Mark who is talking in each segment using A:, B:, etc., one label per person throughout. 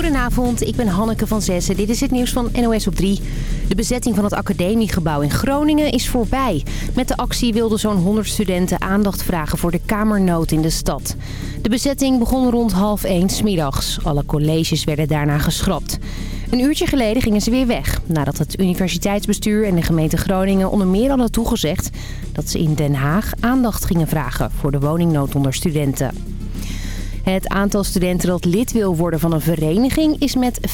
A: Goedenavond, ik ben Hanneke van Zessen. Dit is het nieuws van NOS op 3. De bezetting van het academiegebouw in Groningen is voorbij. Met de actie wilden zo'n 100 studenten aandacht vragen voor de kamernood in de stad. De bezetting begon rond half 1 middags. Alle colleges werden daarna geschrapt. Een uurtje geleden gingen ze weer weg. Nadat het universiteitsbestuur en de gemeente Groningen onder meer hadden toegezegd... dat ze in Den Haag aandacht gingen vragen voor de woningnood onder studenten. Het aantal studenten dat lid wil worden van een vereniging is met 15%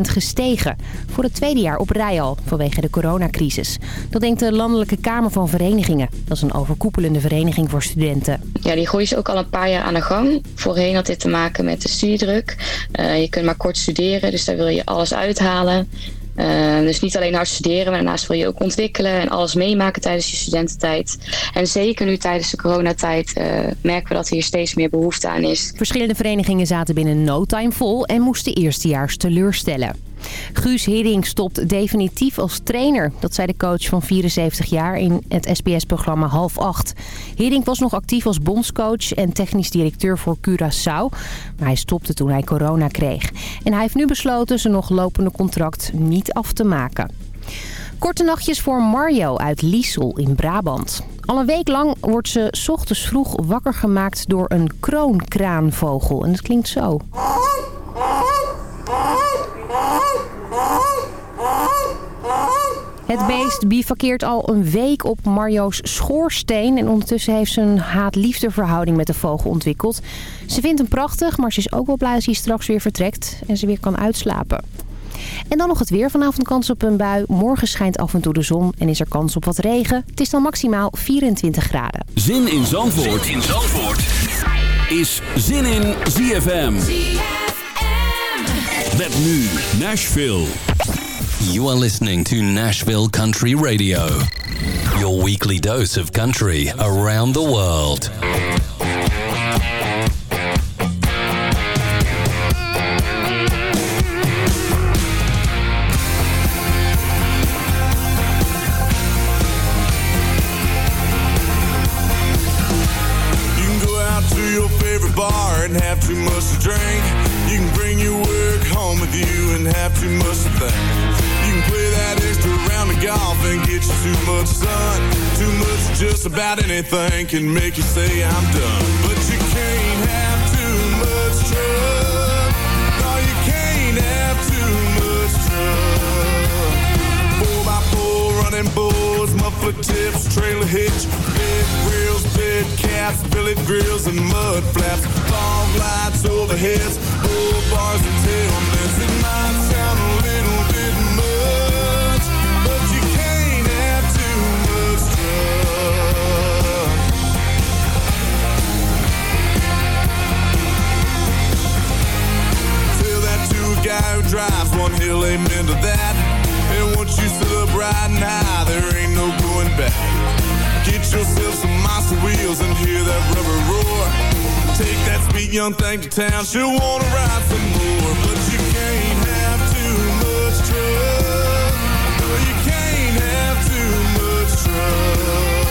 A: gestegen. Voor het tweede jaar op rij al, vanwege de coronacrisis. Dat denkt de Landelijke Kamer van Verenigingen. Dat is een overkoepelende vereniging voor studenten.
B: Ja, die groei is ook al een paar jaar aan de gang. Voorheen had dit te maken met de studiedruk. Uh, je kunt maar kort studeren, dus daar wil je alles uithalen. Uh, dus niet alleen hard studeren, maar daarnaast wil je ook ontwikkelen en alles meemaken tijdens je studententijd. En zeker nu tijdens de coronatijd uh, merken we dat hier steeds meer behoefte aan is.
A: Verschillende verenigingen zaten binnen no time vol en moesten eerstejaars teleurstellen. Guus Hiddink stopt definitief als trainer. Dat zei de coach van 74 jaar in het SBS-programma Half 8. Hiddink was nog actief als bondscoach en technisch directeur voor Curaçao. Maar hij stopte toen hij corona kreeg. En hij heeft nu besloten zijn nog lopende contract niet af te maken. Korte nachtjes voor Mario uit Liesel in Brabant. Al een week lang wordt ze s ochtends vroeg wakker gemaakt door een kroonkraanvogel. En het klinkt zo. Het beest bivakkeert al een week op Mario's schoorsteen. En ondertussen heeft ze een haat-liefde met de vogel ontwikkeld. Ze vindt hem prachtig, maar ze is ook wel blij als hij straks weer vertrekt en ze weer kan uitslapen. En dan nog het weer. Vanavond kans op een bui. Morgen schijnt af en toe de zon en is er kans op wat regen. Het is dan maximaal 24 graden.
C: Zin in Zandvoort, zin in Zandvoort. is Zin in ZFM. ZFM. Met nu Nashville.
D: You are listening to Nashville Country Radio, your weekly dose of country around the world.
E: You can go out to your favorite bar and have too much to drink. Much to think play that extra round of golf and get you too much sun. Too much just about anything can make you say I'm done. But you can't have running boards, muffler tips, trailer hitch, bed grills, bed caps, billet grills, and mud flaps. Fog lights overheads, bull bars and tailnets. It might sound a little bit much, but you can't have too much truck. Tell that to a guy who drives one hill, amen to that. And once you riding high, there ain't no going back. Get yourself some monster wheels and hear that rubber roar. Take that sweet young thing to town, she'll wanna ride some more. But you can't have too much trouble. No, you can't have too much trouble.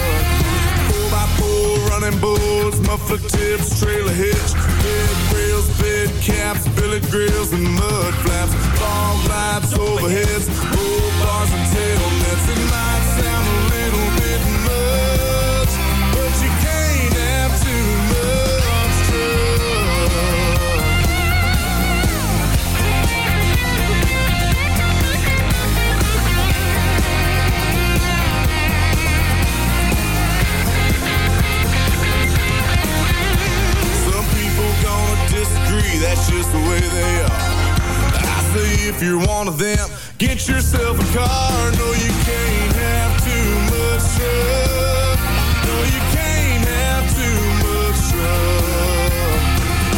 E: Four by four running boards, muffler tips, trailer hitch, rails, bed caps, billet grills, and mud flaps. Fog lights overheads, bull bars and tailnets. It that's just the way they are. I say if you're one of them, get yourself a car. No, you can't have too much trouble. No, you can't have too much trouble.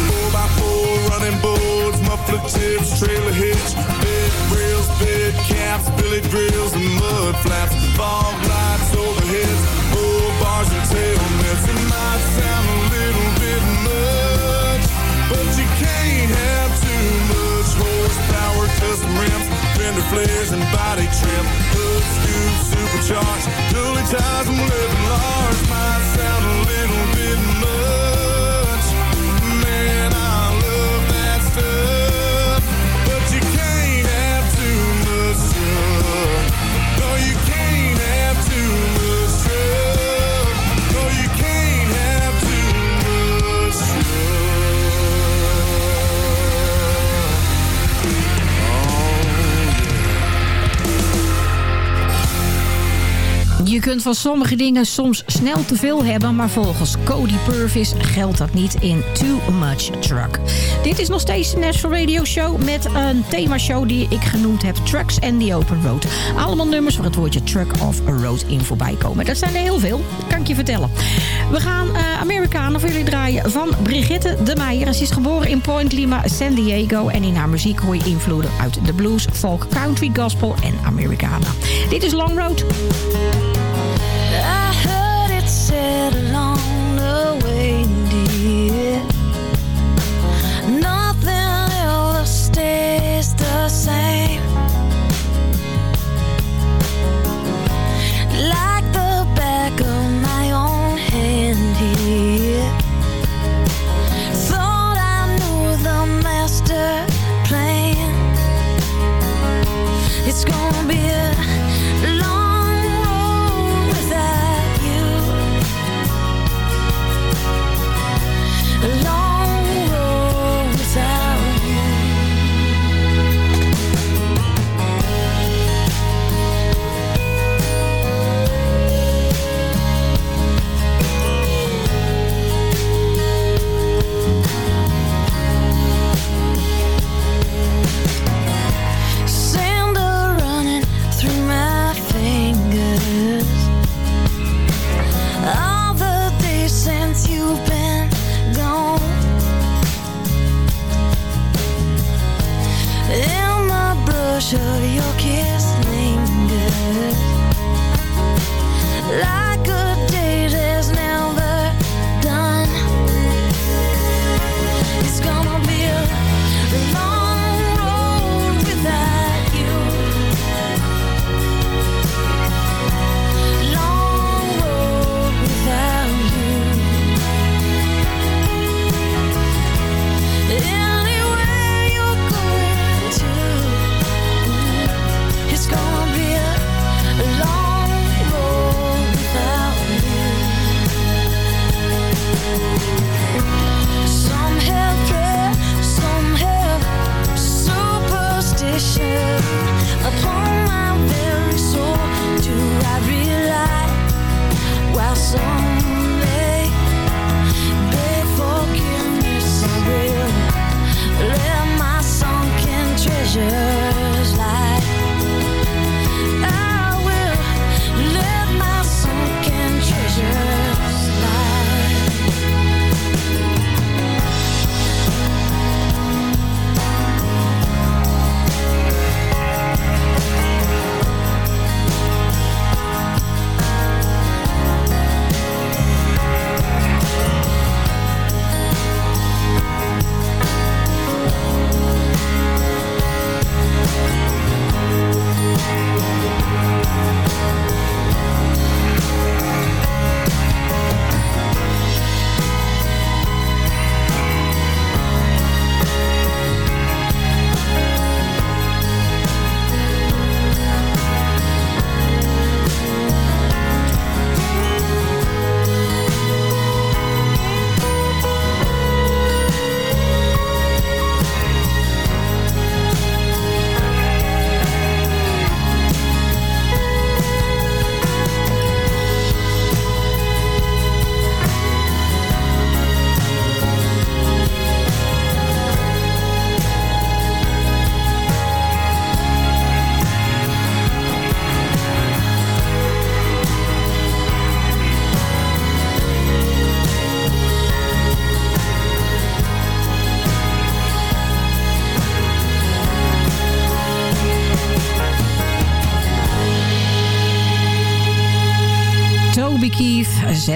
E: Four by four running boards, muffler tips, trailer hitch, bed rails, bed caps, billet grills, and mud flaps. Fog lights overhead, bull bars and tailnets. It might sound custom rims, fender flares, and body trim. Hood scoop, supercharged, dually ties, and living large. Might sound a little bit much.
F: Kunt van sommige dingen soms snel te veel hebben... maar volgens Cody Purvis geldt dat niet in Too Much Truck. Dit is nog steeds de National Radio Show met een themashow die ik genoemd heb... Trucks and the Open Road. Allemaal nummers waar het woordje truck of road in voorbij komen. Dat zijn er heel veel, kan ik je vertellen. We gaan uh, Amerikanen voor jullie draaien van Brigitte de Meijer. Ze is geboren in Point Lima, San Diego... en in haar muziek hoor je invloeden uit de blues, folk, country, gospel en Americana. Dit is Long Road.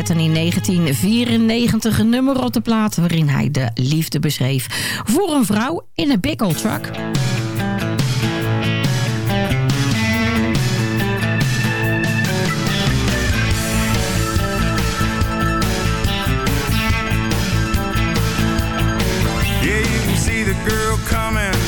G: In
F: 1994 een nummer op de plaat... waarin hij de liefde beschreef voor een vrouw in een big old truck.
E: Girl coming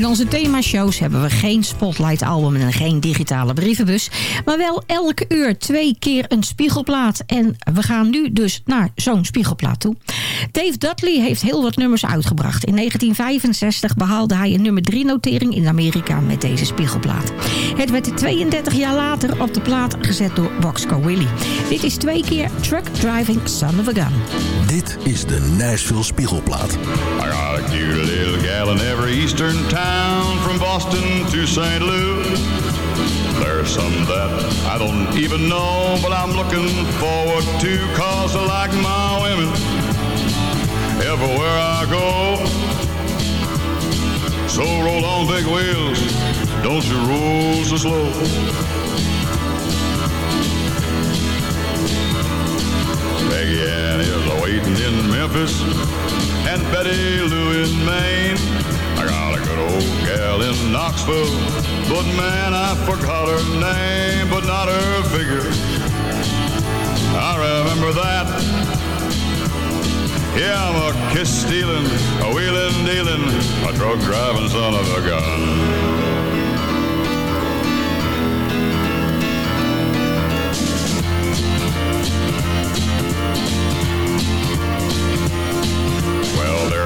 E: In
G: onze themashows hebben we geen spotlight-album en geen digitale brievenbus. Maar wel elke uur twee keer een spiegelplaat. En we gaan nu dus naar zo'n spiegelplaat toe. Dave Dudley heeft heel wat nummers uitgebracht. In 1965 behaalde hij een nummer 3 notering in Amerika met deze spiegelplaat. Het werd 32 jaar later op de plaat gezet door Boxcar Willie. Dit is twee keer Truck Driving Son of a Gun.
H: Dit is de Nashville Spiegelplaat.
I: I in every eastern town from Boston to St. Louis. There's some that I don't even know, but I'm looking forward to cause I like my women everywhere I go. So roll on big wheels, don't you roll so slow. Peggy Ann is waiting in Memphis and Betty Lou in Maine. I got a good old gal in Knoxville, but man, I forgot her name, but not her figure. I remember that. Yeah, I'm a kiss stealing, a wheeling dealing, a drug driving son of a gun.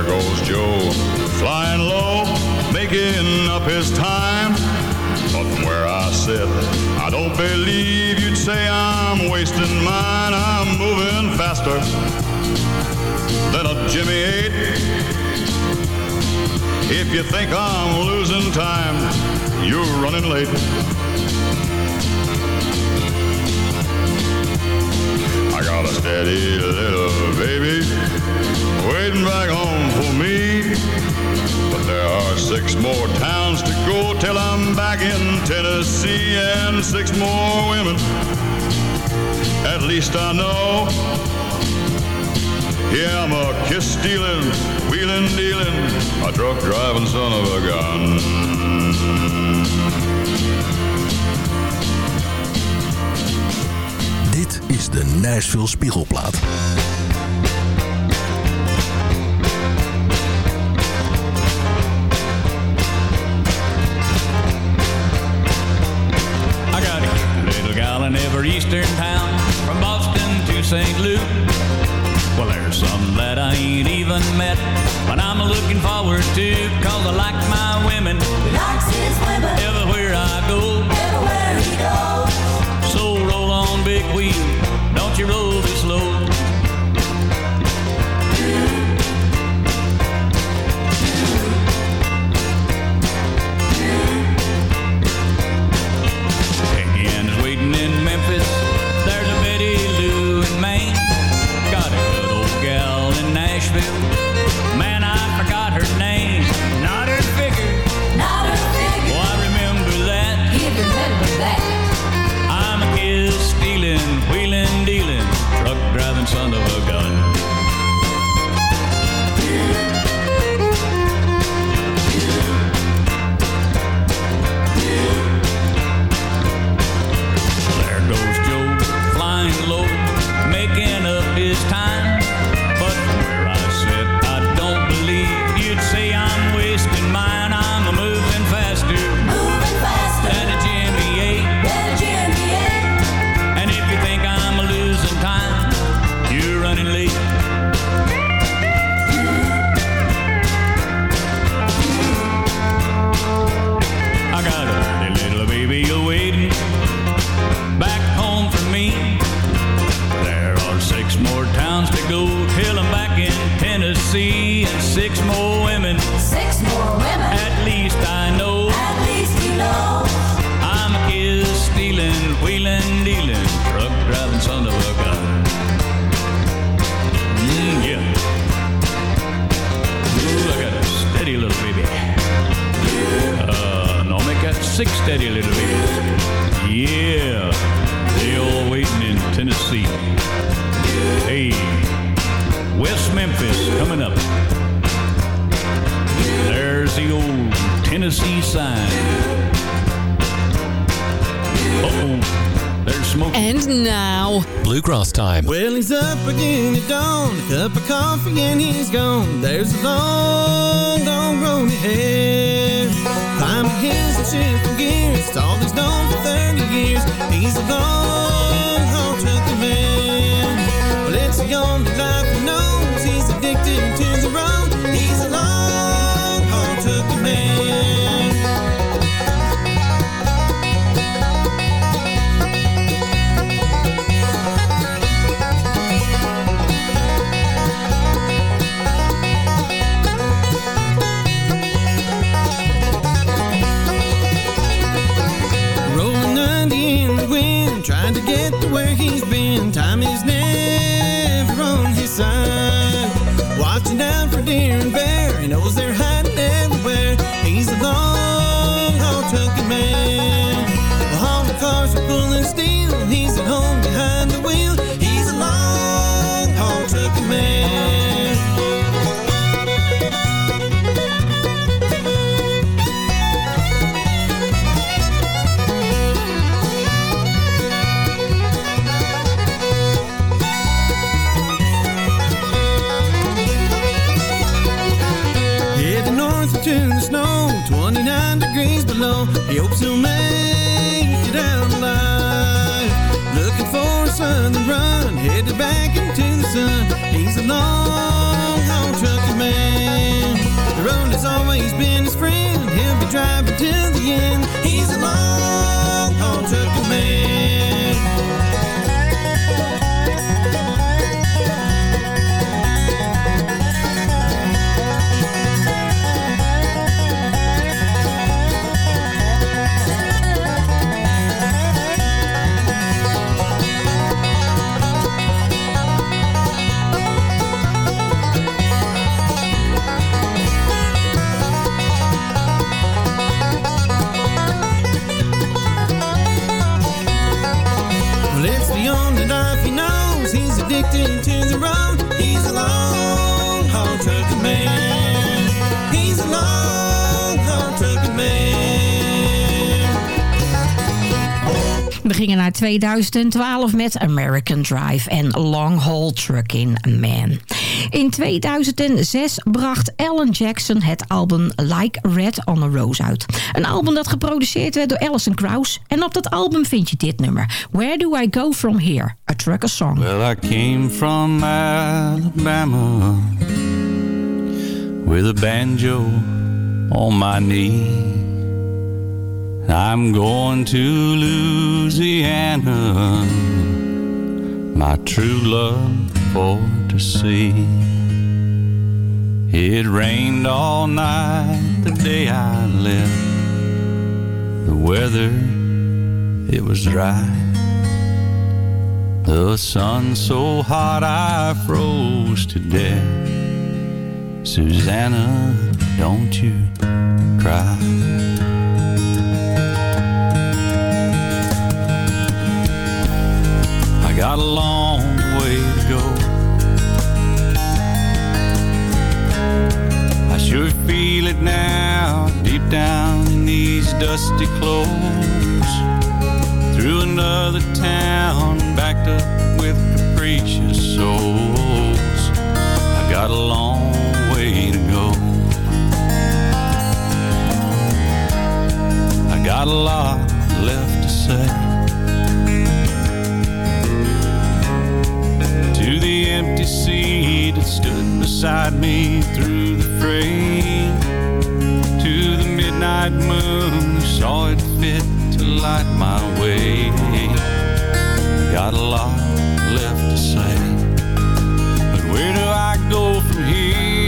I: Goes Joe, flying low, making up his time. But from where I sit, I don't believe you'd say I'm wasting mine. I'm moving faster than a Jimmy 8. If you think I'm losing time, you're running late. I got a steady little baby waiting back home for me. But there are six more towns to go till I'm back in Tennessee, and six more women, at least I know. Yeah, I'm a kiss stealing, wheeling, dealing, a truck driving son of a gun.
H: Dit is de Nashville Spiegelplaat.
J: eastern town, from Boston to St. Louis. Well, there's some that I ain't even met, but I'm looking forward to, cause I like my women.
K: He likes his women.
J: Everywhere I go.
K: Everywhere he goes.
J: So roll on, big wheel, don't you roll too slow.
L: trying to get to where he's been. Time is now. He hopes he'll make it out alive. Looking for a southern run, headed back into the sun. He's a long, long trucking man. The road has always been his friend. He'll be driving till the end. He's a long, long trucking man.
G: Naar 2012 met American Drive en Long Haul Trucking Man. In 2006 bracht Alan Jackson het album Like Red on a Rose uit. Een album dat geproduceerd werd door Alison Krauss. En op dat album vind je dit nummer. Where Do I Go From Here? A Trucker Song.
J: Well, I came from Alabama with a banjo on my knee. I'm going to Louisiana, my true love for to see. It rained all night the day I left. The weather, it was dry. The sun so hot I froze to death. Susanna, don't you cry. Got a long way to go. I sure feel it now, deep down in these dusty clothes. Through another town, backed up with capricious souls. I got a long way to go. I got a lot empty seat that stood beside me through the fray. To the midnight moon saw it fit to light my way. Got a lot left to say. But where do I go from here?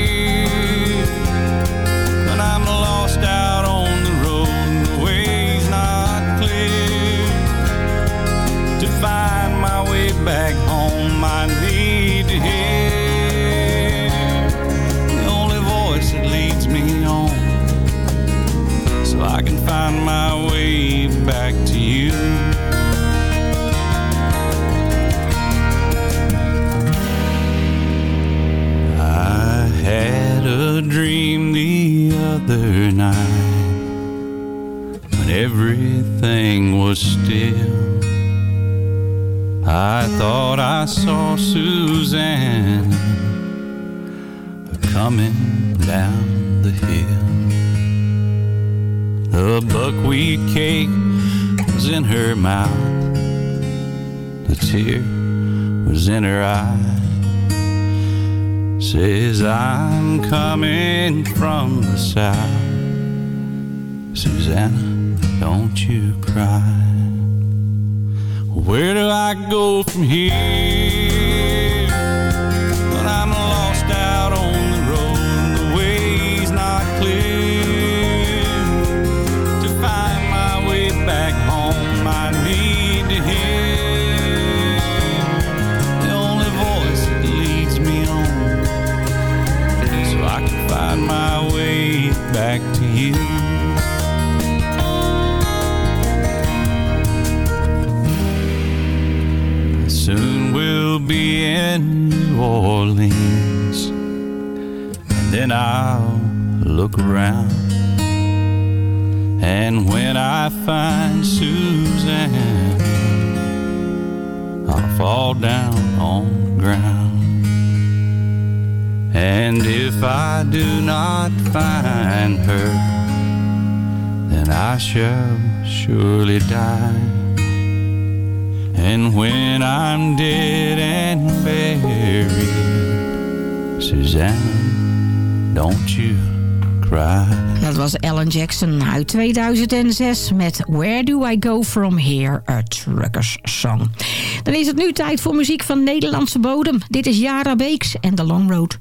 J: Coming from the south. Susanna, don't you cry. Where do I go from here? Look around. And when I find Suzanne, I'll fall down on the ground. And if I do not find her, then I shall surely die. And when I'm dead and buried, Suzanne, don't you
G: Dat was Alan Jackson uit 2006 met Where Do I Go From Here, a Truckers Song. Dan is het nu tijd voor muziek van Nederlandse bodem. Dit is Yara Beeks en The Long Road.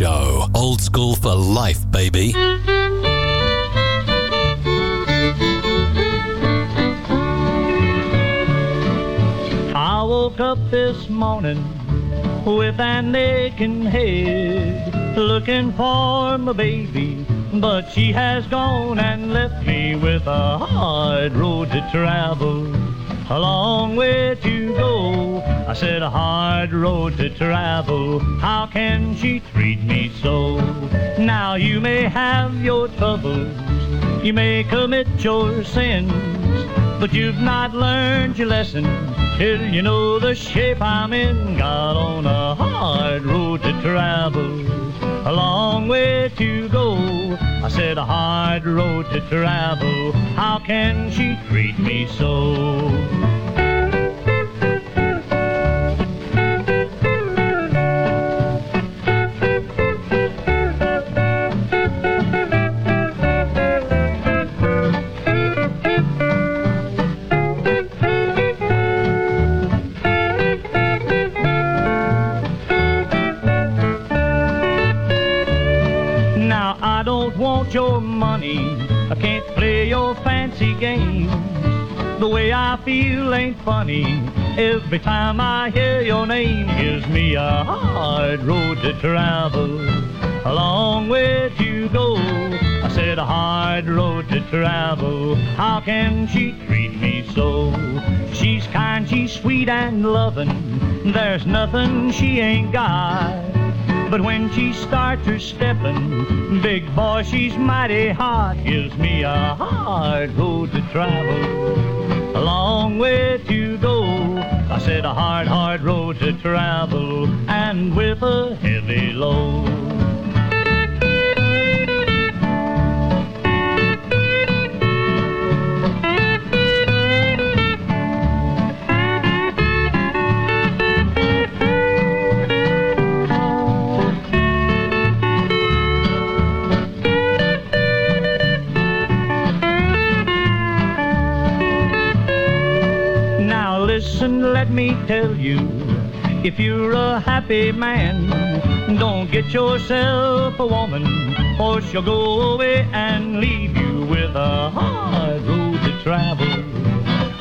D: Show. Old school for life, baby.
M: I woke up this morning with an aching head, looking for my baby, but she has gone and left me with a hard road to travel. A long way to go. I said a hard road to travel. How can she treat me so? Now you may have your troubles. You may commit your sins. But you've not learned your lesson till you know the shape I'm in. Got on a hard road to travel, a long way to go. I said a hard road to travel. How can she treat me so? Your money. I can't play your fancy games. The way I feel ain't funny. Every time I hear your name, gives me a hard road to travel. A long way to go. I said a hard road to travel. How can she treat me so? She's kind, she's sweet and loving. There's nothing she ain't got. But when she starts her steppin', big boy, she's mighty hot. Gives me a hard road to travel, a long way to go. I said a hard, hard road to travel, and with a heavy load. Tell you, if you're a happy man, don't get yourself a woman, or she'll go away and leave you with a hard road to travel,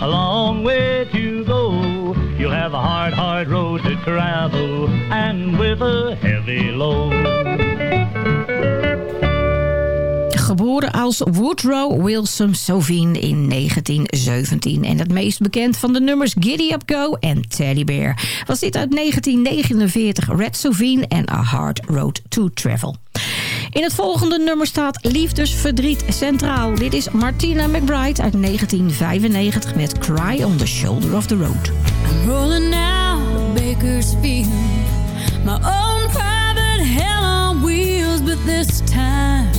M: a long way to go. You'll have a hard, hard road to travel, and with a heavy load.
G: Geboren als Woodrow Wilson Sovine in 1917. En het meest bekend van de nummers Giddy Up Go en Teddy Bear. Was dit uit 1949 Red Sovine en A Hard Road to Travel. In het volgende nummer staat Liefdesverdriet centraal. Dit is Martina McBride uit 1995 met Cry on the Shoulder of the Road.
K: I'm rolling out my own private hell on wheels, but this time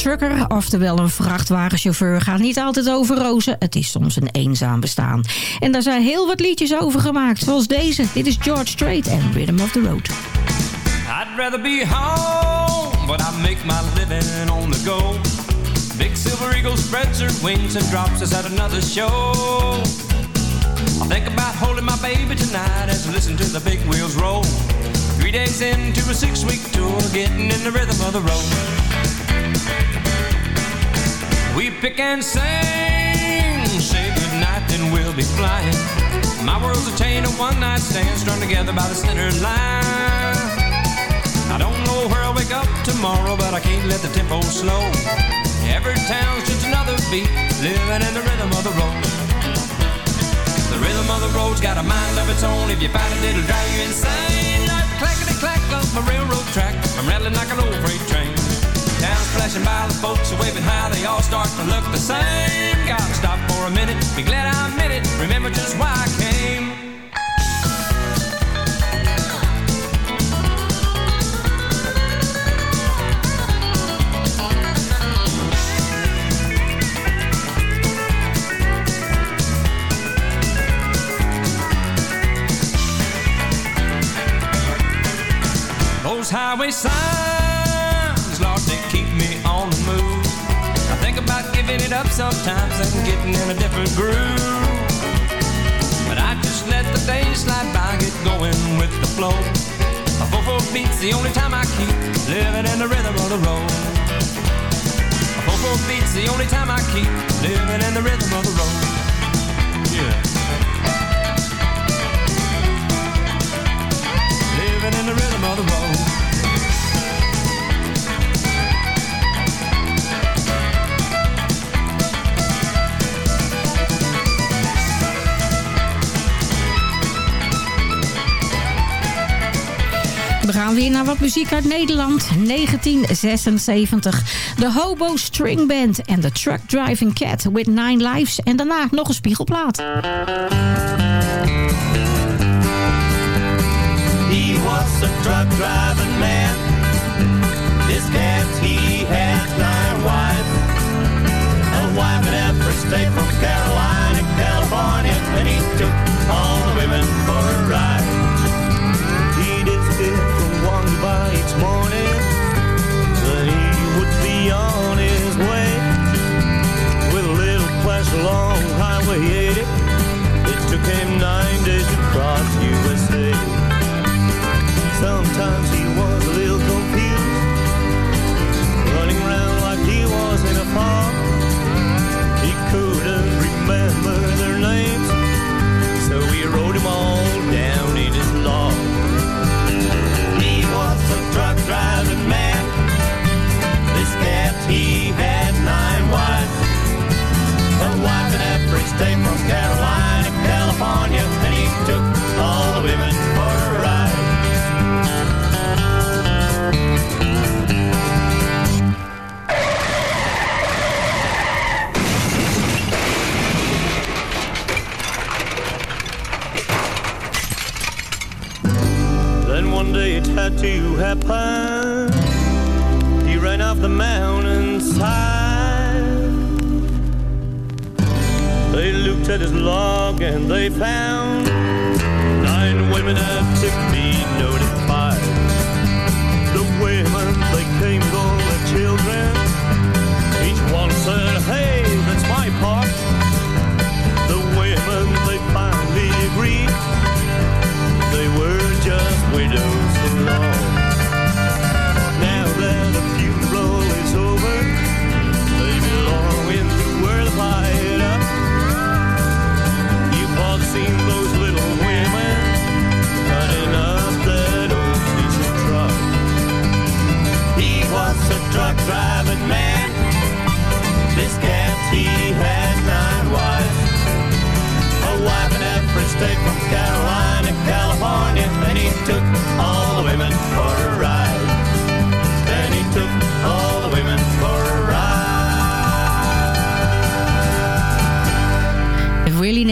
G: trucker, oftewel een vrachtwagenchauffeur, gaat niet altijd over rozen. Het is soms een eenzaam bestaan. En daar zijn heel wat liedjes over gemaakt, zoals deze. Dit is George Strait en Rhythm of the Road.
N: I'd rather be home, but I make my living on the go. Big silver eagle spreads her wings and drops us at another show. I think about holding my baby tonight as we listen to the big wheels roll. Three days into a six-week tour, getting in the rhythm of the road. We pick and sing, say goodnight, then we'll be flying. My world's a chain of one-night stands strung together by the center line. I don't know where I'll wake up tomorrow, but I can't let the tempo slow. Every town's just another beat, living in the rhythm of the road. The rhythm of the road's got a mind of its own. If you fight it, it'll drive you insane. Like clackety clack up a railroad track. I'm rattling like an old freight train. Flashing by, the folks are waving high. They all start to look the same. Gotta stop for a minute, be glad I made it. Remember just why I came. Those highway signs, giving it up sometimes and getting in a different groove. But I just let the days slide by, get going with the flow. A 4-4 beat's the only time I keep living in the rhythm of the road. A 4-4 beat's the only time I keep living in the rhythm of the road. Yeah. Living in the rhythm of the road.
G: Gaan weer naar wat muziek uit Nederland. 1976. De Hobo String Band en de Truck Driving Cat with Nine Lives. En daarna nog een spiegelplaat.
O: He was a truck driving man. This cat, he nine. A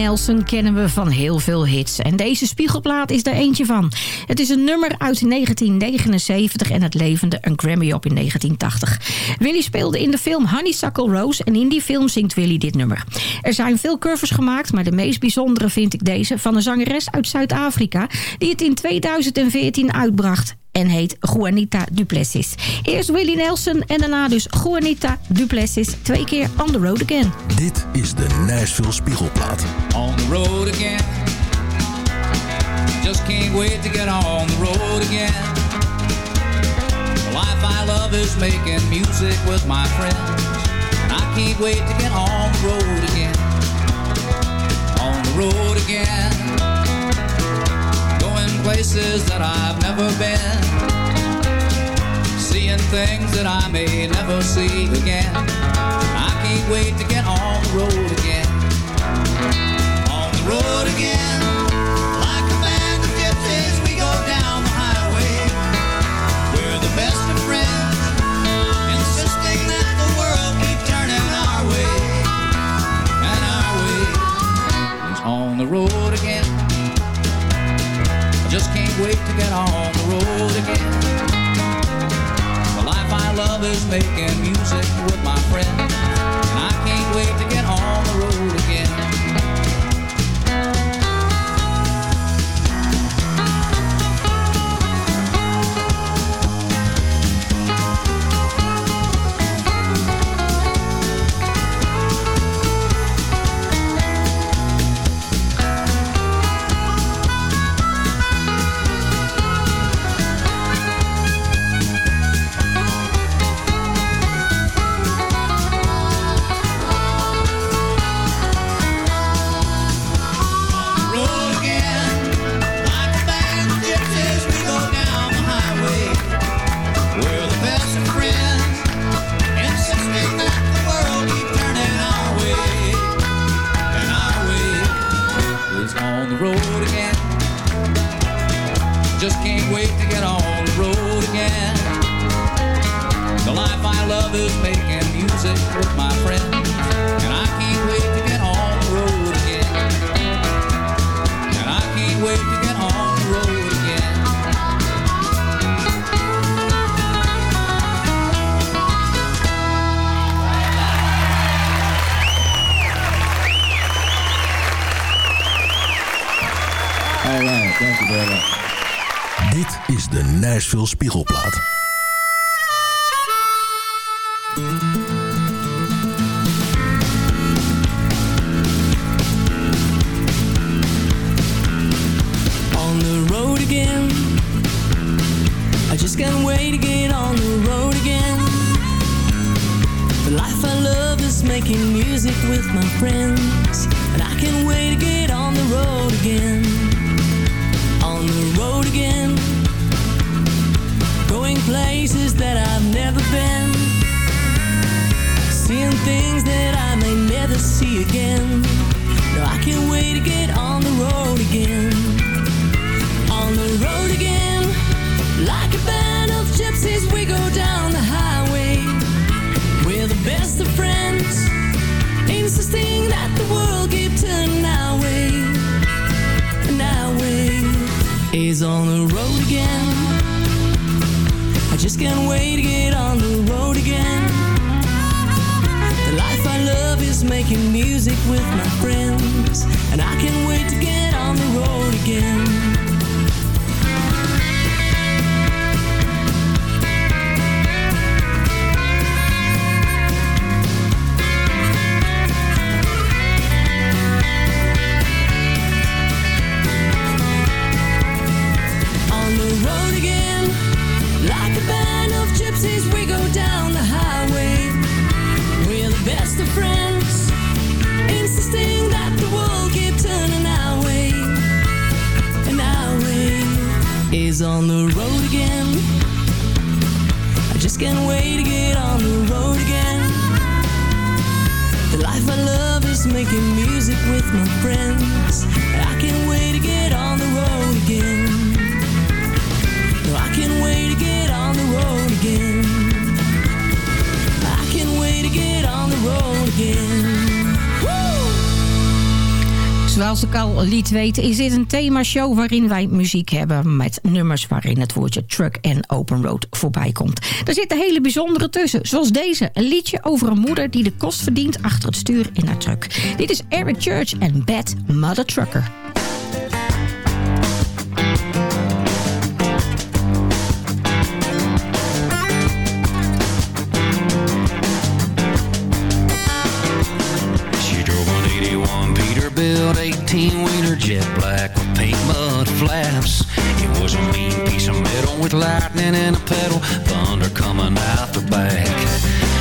G: Nelson kennen we van heel veel hits. En deze spiegelplaat is er eentje van. Het is een nummer uit 1979 en het levende een Grammy op in 1980. Willie speelde in de film Honeysuckle Rose en in die film zingt Willie dit nummer. Er zijn veel covers gemaakt, maar de meest bijzondere vind ik deze... van een zangeres uit Zuid-Afrika die het in 2014 uitbracht en heet Juanita Duplessis. Eerst Willie Nelson en daarna dus Juanita Duplessis. Twee keer On The Road Again.
H: Dit is de Nashville Spiegelplaat.
P: On the road again. Just can't wait to get on the road again. The life I love is making music with my friends. And I can't wait to get on the road again. On the road again. Places that I've never been. Seeing things that I may never see again. I can't wait to get on the road again. On the road again. Like a band of gypsies, we go down the highway. We're the best of friends. Insisting that the world keep turning our way. And our way is on the road again. Wait to get on the road again. The life I love is making music with my friends. And I can't wait to get again.
K: No, I can't wait to get on the road again on the road again. Like a band of gypsies, we go down the highway. We're the best of friends, insisting that the world keep turning our way. And our way is on the road again. I just can't wait to get on the road again. Love is making music with my friends, and I can't wait to get on the road again. Is on the road again. I just can't wait to get on the road again. The life I love is making music with my friends. I can't wait to get on the road again. No, I can't wait to get on the road again. I can't wait to get on the road again.
G: Zoals ik al liet weten is dit een themashow waarin wij muziek hebben met nummers waarin het woordje truck en open road voorbij komt. Er zitten hele bijzondere tussen, zoals deze. Een liedje over een moeder die de kost verdient achter het stuur in haar truck. Dit is Eric Church en Bad Mother Trucker.
Q: Lightning and a pedal, thunder coming out the back.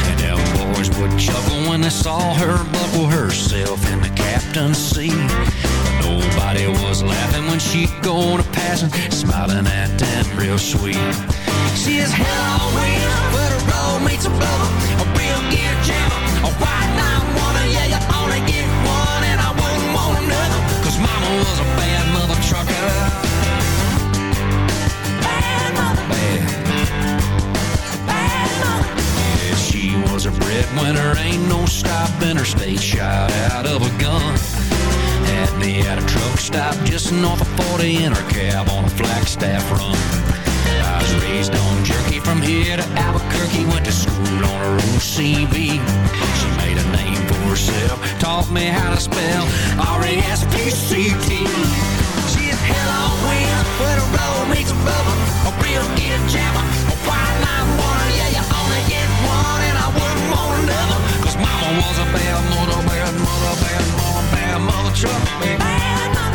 Q: And them boys would chuckle when they saw her buckle herself in the captain's seat. But nobody was laughing when she'd go to passing, smiling at them real sweet. She is hell on wheels, where the road meets a rubber, a real gear jammer, a white line wanna, yeah, you only get one, a breadwinner, ain't no stopping her, stayed shot out of a gun. Had me at a truck stop just north of 40 in her cab on a Flagstaff run. I was raised on jerky from here to Albuquerque, went to school on her OCB. She made a name for herself, taught me how to spell R-E-S-P-C-T. She is hell on wheels, where the road meets a rubber, a real gear jammer, a white line you only get one, and I wouldn't want mama was a bad mother, bad mother, bad mother, bad mother truck. Bad.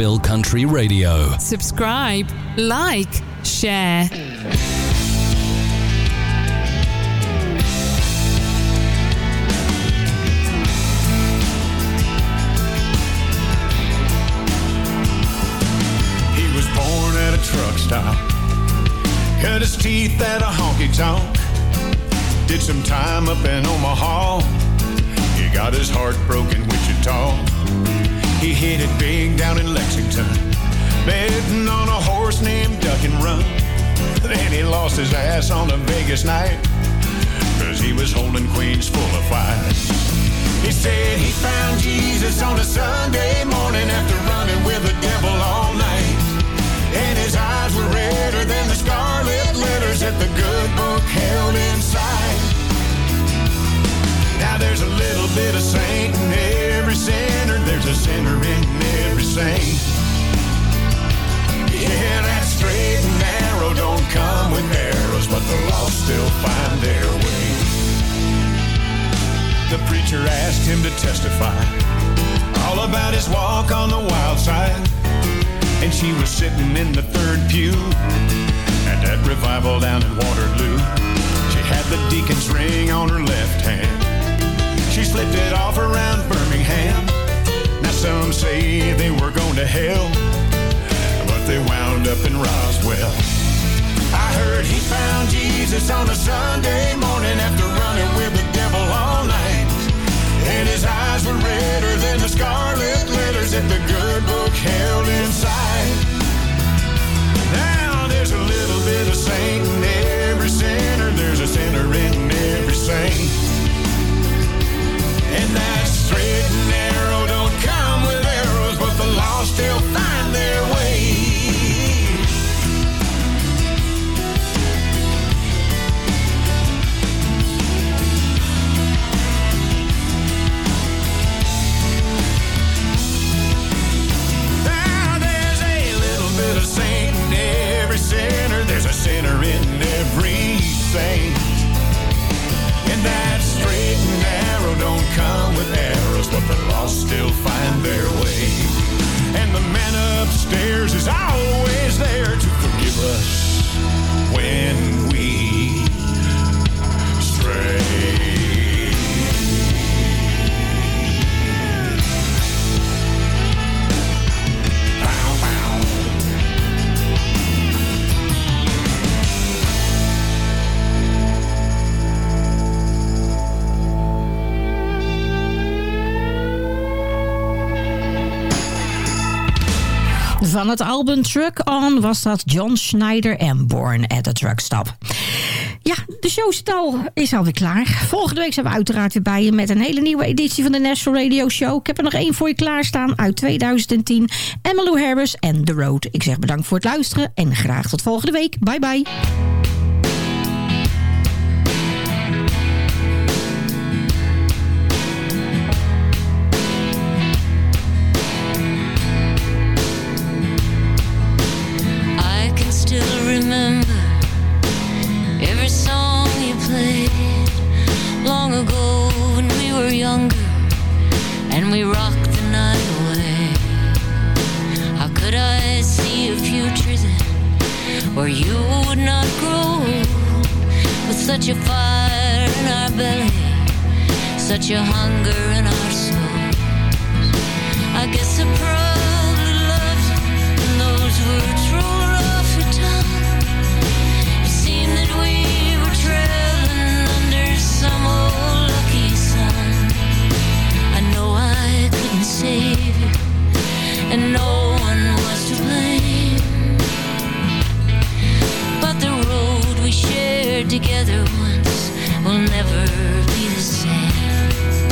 D: Nashville Country Radio.
R: Subscribe, like, share.
S: He was born at a truck stop. Cut his teeth at a honky tonk. Did some time up in Omaha. He got his heart broken Wichita. Hit it big down in Lexington. Betting on a horse named Duck and Run. Then he lost his ass on a Vegas night. Cause he was holding queens full of fights. He said he found Jesus on a Sunday morning after running with the devil all night. And his eyes were redder than the scarlet letters that the good book held inside. Now there's a little bit of saint in every sinner. In every saint. Yeah, that straight and narrow don't come with arrows, but the lost still find their way. The preacher asked him to testify all about his walk on the wild side. And she was sitting in the third pew at that revival down in Waterloo. She had the deacon's ring on her left hand. She slipped it off around Birmingham. Some say they were going to hell, but they wound up in Roswell. I heard he found Jesus on a Sunday morning after running with the devil all night. And his eyes were redder than the scarlet letters that the good book held inside. Now there's a little bit of saint in every sinner. There's a sinner in every saint. And that straight with arrows, but the lost still find their way. And the man upstairs is always there to forgive us
G: het album Truck On was dat John Schneider en Born at the Truck Stop. Ja, de show zit al, is alweer klaar. Volgende week zijn we uiteraard weer bij je met een hele nieuwe editie van de National Radio Show. Ik heb er nog één voor je klaarstaan uit 2010. Emmylou Harris en The Road. Ik zeg bedankt voor het luisteren en graag tot volgende week. Bye bye.
T: Where you would not grow with such a fire in our belly, such a hunger in our souls? I guess I probably loved when those words rolled off your tongue. It seemed that we were trailing under some old lucky sun. I know I couldn't save you, and no together once will never be the same.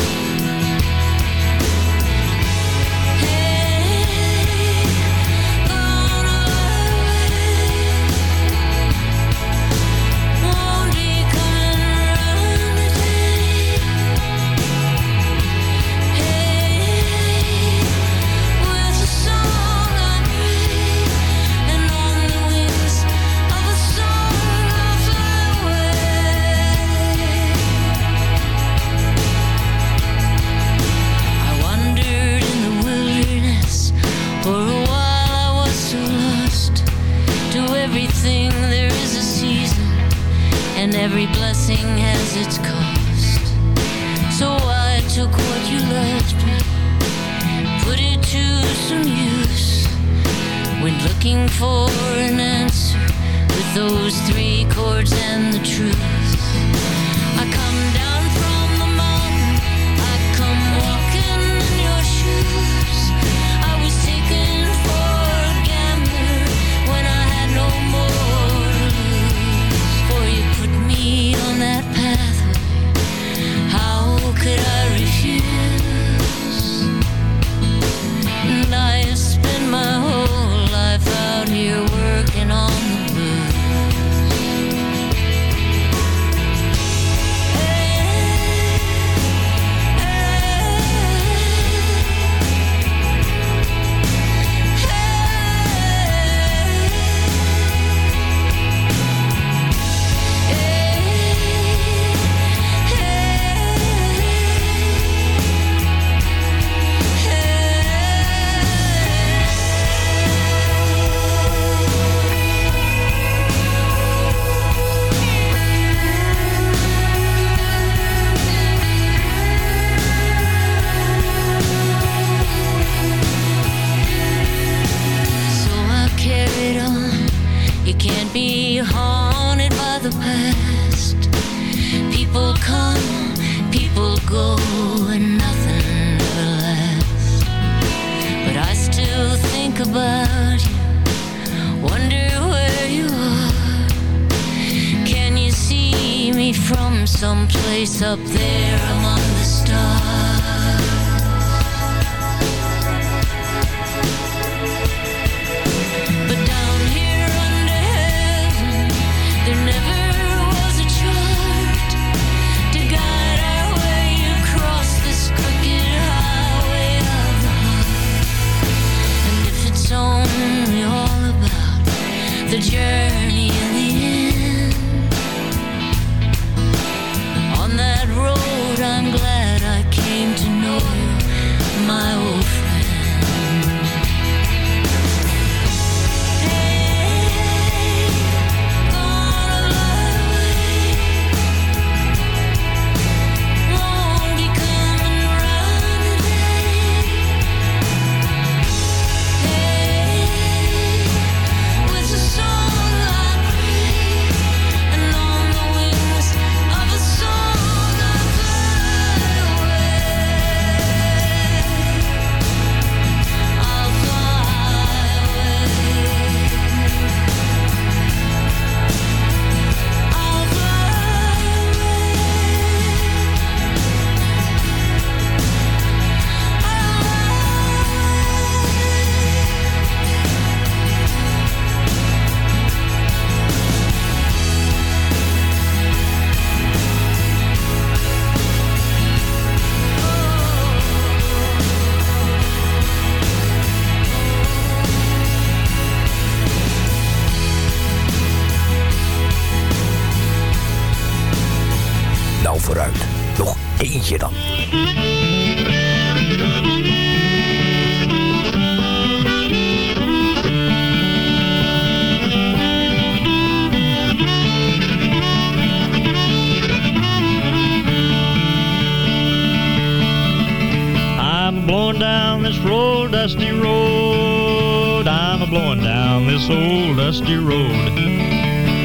U: Dusty road.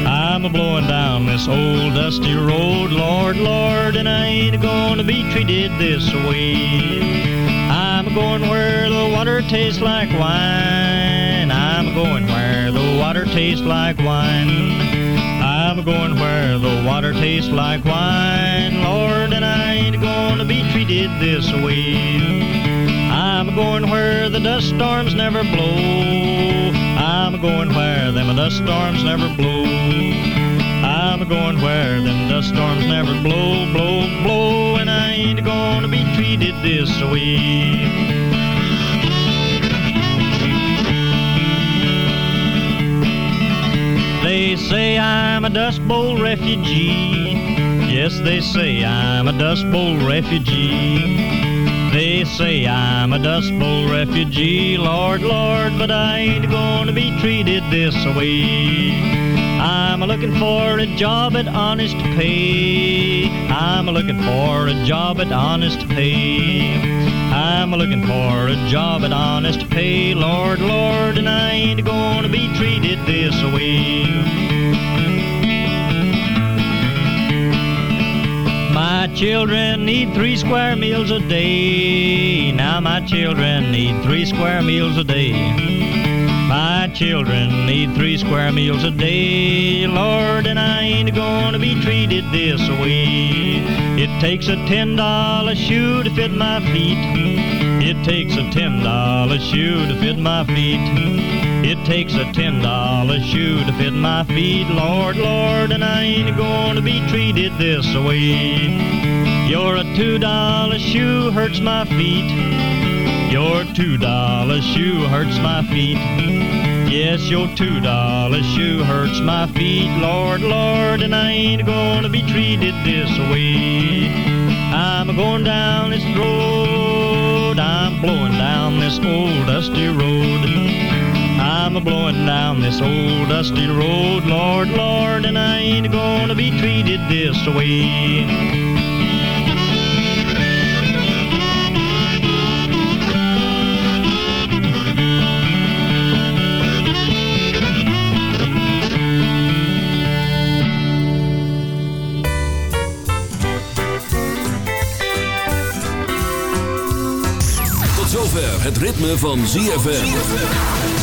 U: I'm a blowing down this old dusty road, Lord, Lord, and I ain't gonna be treated this way. I'm a going where the water tastes like wine. I'm a going where the water tastes like wine. I'm going where the water tastes like wine, Lord, and I ain't gonna be treated this way. I'm going where the dust storms never blow. I'm a going where them dust storms never blow. I'm a going where them dust storms never blow, blow, blow, and I ain't gonna be treated this way. They say I'm a Dust Bowl refugee. Yes, they say I'm a Dust Bowl refugee. Say I'm a Dust Bowl refugee, Lord, Lord, but I ain't gonna be treated this way. I'm a looking for a job at honest pay. I'm a looking for a job at honest pay. I'm a looking for a job at honest pay, Lord, Lord, and I ain't gonna be treated this way. My children need three square meals a day. Now my children need three square meals a day. My children need three square meals a day, Lord, and I ain't gonna be treated this way. It takes a ten dollar shoe to fit my feet. It takes a ten dollar shoe to fit my feet. It takes a ten dollar shoe to fit my feet, Lord, Lord, and I ain't gonna be treated this way. Your two dollar shoe hurts my feet. Your two dollar shoe hurts my feet. Yes, your two dollar shoe hurts my feet, Lord, Lord, and I ain't gonna be treated this way. I'm going down this road, I'm blowing down this old dusty road. I'm a blowing down this old dusty road, Lord, Lord, and I ain't gonna be treated this way.
C: Het ritme van ZFM.